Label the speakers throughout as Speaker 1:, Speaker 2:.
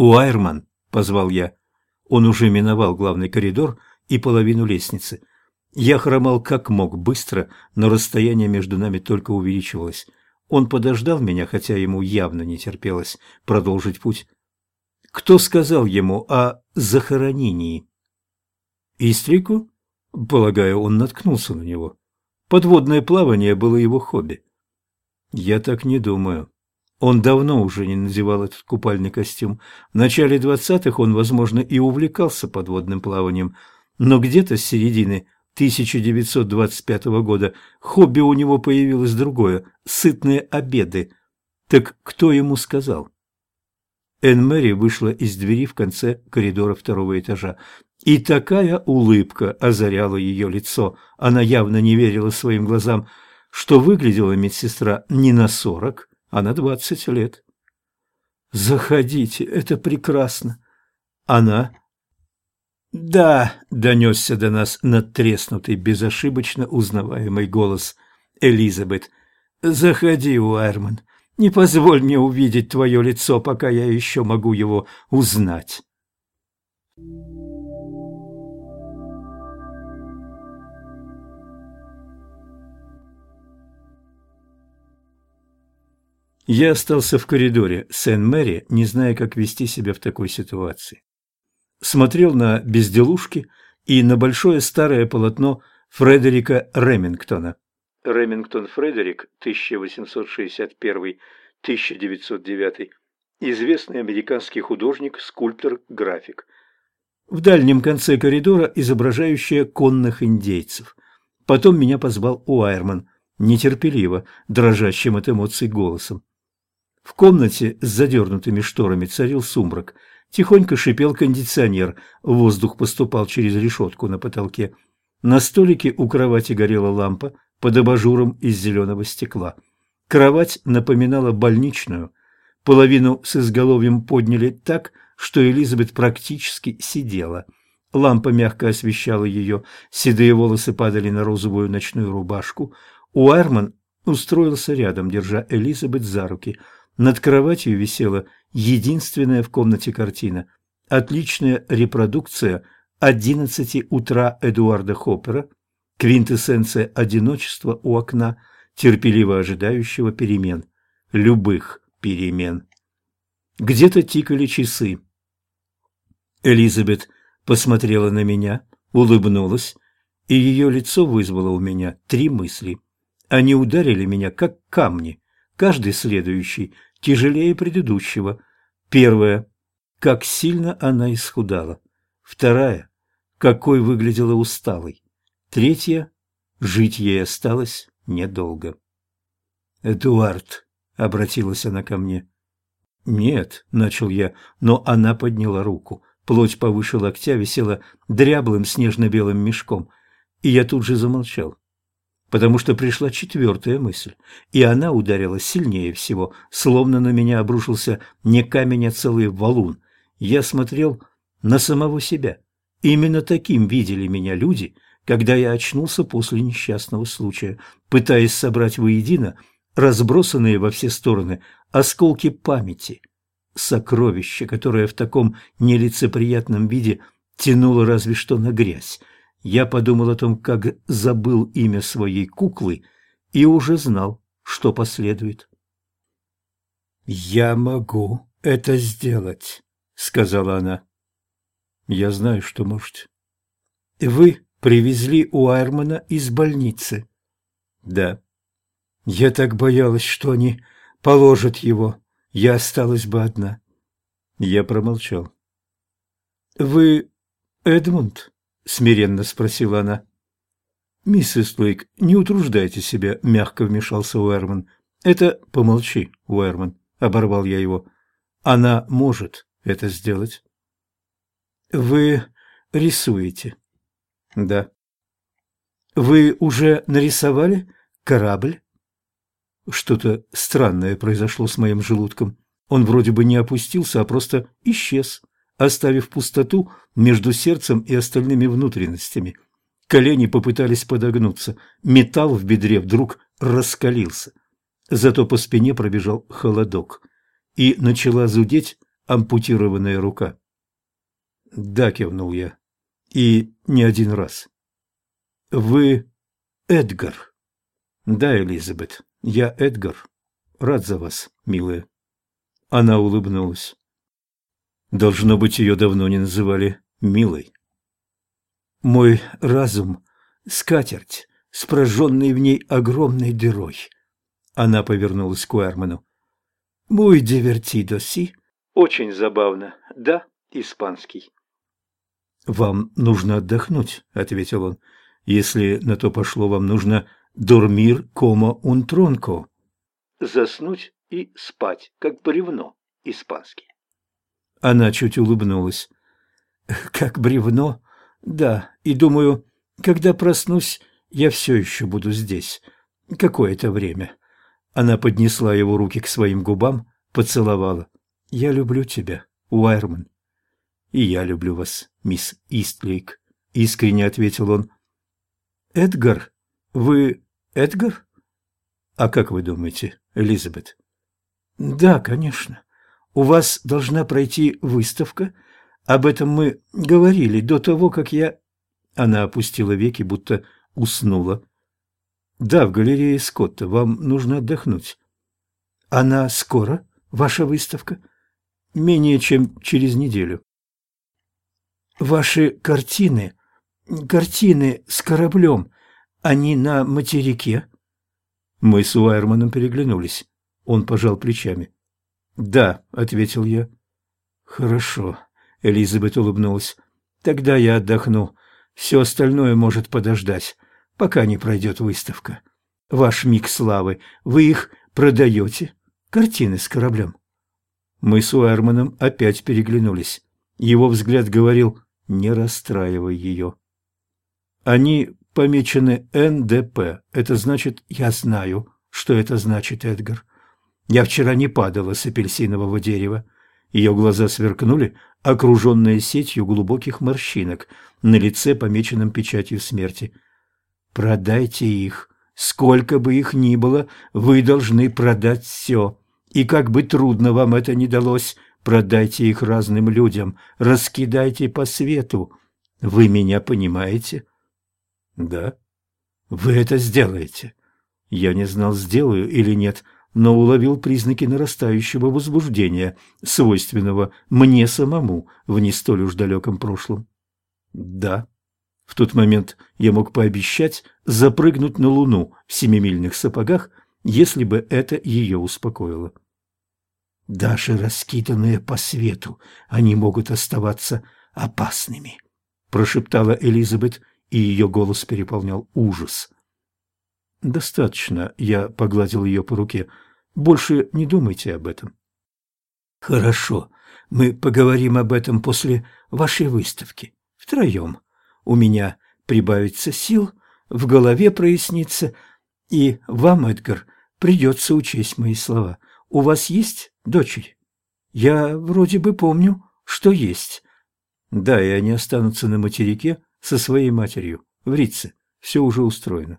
Speaker 1: «Уайрман!» – позвал я. Он уже миновал главный коридор и половину лестницы. Я хромал как мог, быстро, но расстояние между нами только увеличивалось. Он подождал меня, хотя ему явно не терпелось продолжить путь. Кто сказал ему о захоронении? Истрику? Полагаю, он наткнулся на него. Подводное плавание было его хобби. Я так не думаю. Он давно уже не надевал этот купальный костюм. В начале двадцатых он, возможно, и увлекался подводным плаванием, но где-то с середины 1925 года хобби у него появилось другое – сытные обеды. Так кто ему сказал? Энн Мэри вышла из двери в конце коридора второго этажа. И такая улыбка озаряла ее лицо. Она явно не верила своим глазам, что выглядела медсестра не на сорок, а на двадцать лет. «Заходите, это прекрасно!» Она... «Да», — донесся до нас надтреснутый, безошибочно узнаваемый голос Элизабет. «Заходи, Уайрман, не позволь мне увидеть твое лицо, пока я еще могу его узнать». Я остался в коридоре Сен-Мэри, не зная, как вести себя в такой ситуации. Смотрел на безделушки и на большое старое полотно Фредерика Ремингтона. Ремингтон Фредерик, 1861-1909, известный американский художник, скульптор, график. В дальнем конце коридора изображающая конных индейцев. Потом меня позвал Уайерман, нетерпеливо, дрожащим от эмоций голосом. В комнате с задернутыми шторами царил сумрак. Тихонько шипел кондиционер, воздух поступал через решетку на потолке. На столике у кровати горела лампа под абажуром из зеленого стекла. Кровать напоминала больничную. Половину с изголовьем подняли так, что Элизабет практически сидела. Лампа мягко освещала ее, седые волосы падали на розовую ночную рубашку. Уайрман устроился рядом, держа Элизабет за руки – над кроватью висела единственная в комнате картина. Отличная репродукция «Одиннадцати утра» Эдуарда Хоппера, квинтэссенция одиночества у окна, терпеливо ожидающего перемен, любых перемен. Где-то тикали часы. Элизабет посмотрела на меня, улыбнулась, и ее лицо вызвало у меня три мысли. Они ударили меня, как камни, каждый следующий тяжелее предыдущего. Первая – как сильно она исхудала. Вторая – какой выглядела усталой. Третья – жить ей осталось недолго. «Эдуард», – обратилась она ко мне. «Нет», – начал я, но она подняла руку. Плоть повыше локтя висела дряблым снежно-белым мешком, и я тут же замолчал потому что пришла четвертая мысль, и она ударила сильнее всего, словно на меня обрушился не камень, а целый валун. Я смотрел на самого себя. Именно таким видели меня люди, когда я очнулся после несчастного случая, пытаясь собрать воедино разбросанные во все стороны осколки памяти. Сокровище, которое в таком нелицеприятном виде тянуло разве что на грязь, я подумал о том, как забыл имя своей куклы и уже знал, что последует. «Я могу это сделать», — сказала она. «Я знаю, что можете». «Вы привезли Уайрмана из больницы?» «Да». «Я так боялась, что они положат его. Я осталась бы одна». Я промолчал. «Вы Эдмунд?» — смиренно спросила она. «Миссис Лейк, не утруждайте себя», — мягко вмешался Уэрман. «Это помолчи, Уэрман», — оборвал я его. «Она может это сделать». «Вы рисуете?» «Да». «Вы уже нарисовали корабль?» Что-то странное произошло с моим желудком. Он вроде бы не опустился, а просто исчез оставив пустоту между сердцем и остальными внутренностями. Колени попытались подогнуться, металл в бедре вдруг раскалился. Зато по спине пробежал холодок, и начала зудеть ампутированная рука. «Да», — кивнул я. «И не один раз». «Вы Эдгар?» «Да, Элизабет, я Эдгар. Рад за вас, милая». Она улыбнулась. Должно быть, ее давно не называли милой. Мой разум — скатерть, с в ней огромной дырой. Она повернулась к Уэрману. «Мой дивертидо, си?» «Очень забавно. Да, испанский». «Вам нужно отдохнуть», — ответил он. «Если на то пошло, вам нужно дормир комо un тронко». «Заснуть и спать, как бревно, испанский». Она чуть улыбнулась. «Как бревно? Да, и думаю, когда проснусь, я все еще буду здесь. Какое-то время». Она поднесла его руки к своим губам, поцеловала. «Я люблю тебя, Уайрман». «И я люблю вас, мисс Истлейк», — искренне ответил он. «Эдгар? Вы Эдгар?» «А как вы думаете, Элизабет?» «Да, конечно. У вас должна пройти выставка. Об этом мы говорили до того, как я...» Она опустила веки, будто уснула. «Да, в галерее Скотта. Вам нужно отдохнуть». «Она скоро, ваша выставка?» «Менее чем через неделю». «Ваши картины, картины с кораблем, они на материке?» Мы с Уайерманом переглянулись. Он пожал плечами. «Да», — ответил я. «Хорошо», — Элизабет улыбнулась. «Тогда я отдохну. Все остальное может подождать, пока не пройдет выставка. Ваш миг славы, вы их продаете? Картины с кораблем?» Мы с Уэрманом опять переглянулись. Его взгляд говорил «не расстраивай ее». «Они помечены НДП. Это значит, я знаю, что это значит, Эдгар. Я вчера не падала с апельсинового дерева. Ее глаза сверкнули, окруженные сетью глубоких морщинок, на лице, помеченном печатью смерти. «Продайте их. Сколько бы их ни было, вы должны продать все. И как бы трудно вам это ни далось, продайте их разным людям, раскидайте по свету. Вы меня понимаете?» «Да». «Вы это сделаете». Я не знал, сделаю или нет, — но уловил признаки нарастающего возбуждения, свойственного мне самому в не столь уж далеком прошлом. Да, в тот момент я мог пообещать запрыгнуть на Луну в семимильных сапогах, если бы это ее успокоило. Даже раскиданные по свету они могут оставаться опасными, прошептала Элизабет, и ее голос переполнял ужас. «Достаточно», — я погладил ее по руке. «Больше не думайте об этом». «Хорошо, мы поговорим об этом после вашей выставки. Втроем. У меня прибавится сил, в голове прояснится, и вам, Эдгар, придется учесть мои слова. У вас есть дочери?» «Я вроде бы помню, что есть». «Да, и они останутся на материке со своей матерью, в Рице. Все уже устроено».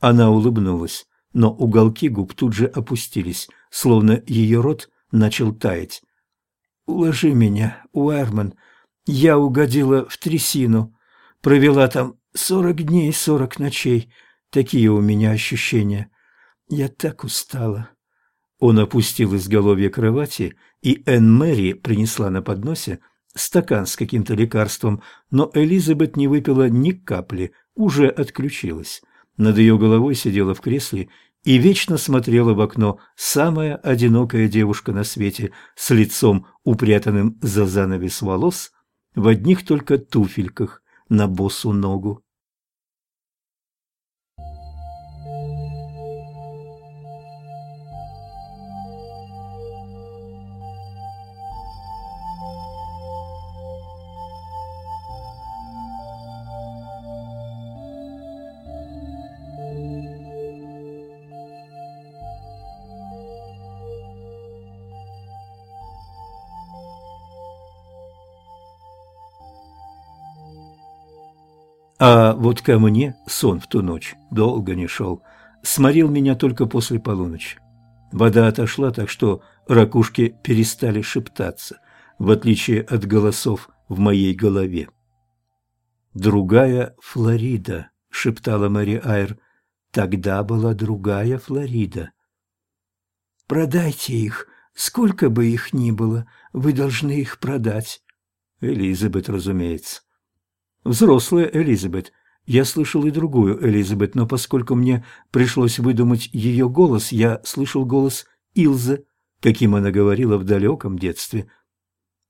Speaker 1: Она улыбнулась, но уголки губ тут же опустились, словно ее рот начал таять. «Уложи меня, Уэрман. Я угодила в трясину. Провела там сорок дней сорок ночей. Такие у меня ощущения. Я так устала». Он опустил изголовье кровати, и Энн Мэри принесла на подносе стакан с каким-то лекарством, но Элизабет не выпила ни капли, уже отключилась. Над ее головой сидела в кресле и вечно смотрела в окно самая одинокая девушка на свете с лицом, упрятанным за занавес волос, в одних только туфельках на босу ногу. А вот ко мне сон в ту ночь долго не шел, сморил меня только после полуночи. Вода отошла, так что ракушки перестали шептаться, в отличие от голосов в моей голове. «Другая Флорида», — шептала Мэри Айр. «Тогда была другая Флорида». «Продайте их, сколько бы их ни было, вы должны их продать». Элизабет, разумеется. Взрослая Элизабет. Я слышал и другую Элизабет, но поскольку мне пришлось выдумать ее голос, я слышал голос Илзы, каким она говорила в далеком детстве.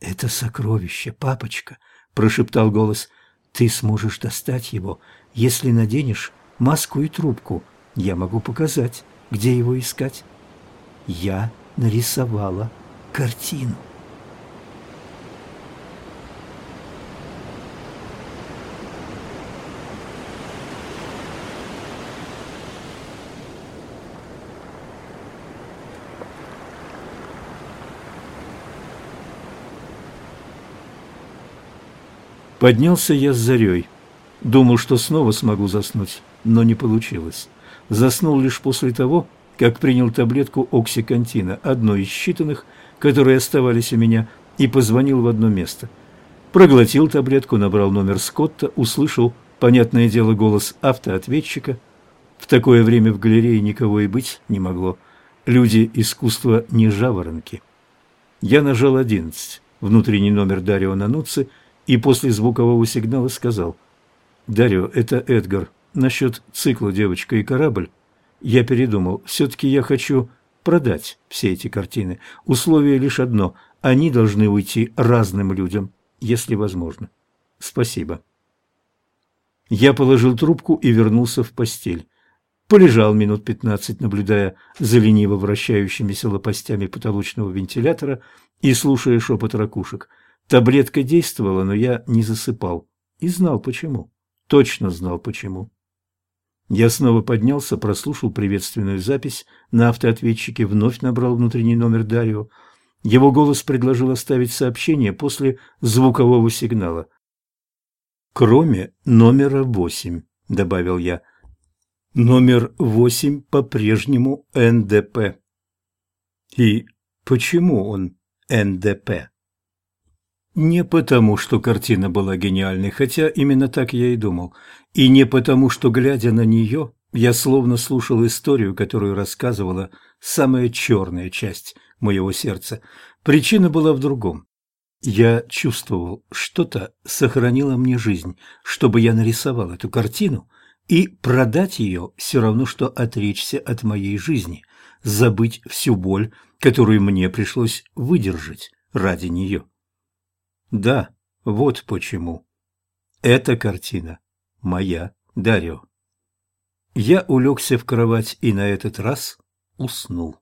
Speaker 1: «Это сокровище, папочка», — прошептал голос. «Ты сможешь достать его, если наденешь маску и трубку. Я могу показать, где его искать». Я нарисовала картину. Поднялся я с зарей. Думал, что снова смогу заснуть, но не получилось. Заснул лишь после того, как принял таблетку оксикантина, одну из считанных, которые оставались у меня, и позвонил в одно место. Проглотил таблетку, набрал номер Скотта, услышал, понятное дело, голос автоответчика. В такое время в галерее никого и быть не могло. Люди искусства не жаворонки. Я нажал одиннадцать, внутренний номер Дарио Нануци, и после звукового сигнала сказал «Дарио, это Эдгар. Насчет цикла «Девочка и корабль» я передумал. Все-таки я хочу продать все эти картины. Условие лишь одно – они должны уйти разным людям, если возможно. Спасибо». Я положил трубку и вернулся в постель. Полежал минут пятнадцать, наблюдая за лениво вращающимися лопастями потолочного вентилятора и слушая шепот ракушек – Таблетка действовала, но я не засыпал. И знал почему. Точно знал почему. Я снова поднялся, прослушал приветственную запись на автоответчике, вновь набрал внутренний номер Дарио. Его голос предложил оставить сообщение после звукового сигнала. «Кроме номера восемь», — добавил я. «Номер восемь по-прежнему НДП». «И почему он НДП?» Не потому, что картина была гениальной, хотя именно так я и думал, и не потому, что, глядя на нее, я словно слушал историю, которую рассказывала самая черная часть моего сердца. Причина была в другом. Я чувствовал, что-то сохранило мне жизнь, чтобы я нарисовал эту картину, и продать ее все равно, что отречься от моей жизни, забыть всю боль, которую мне пришлось выдержать ради нее. Да, вот почему. Эта картина моя, Дарио. Я улегся в кровать и на этот раз уснул.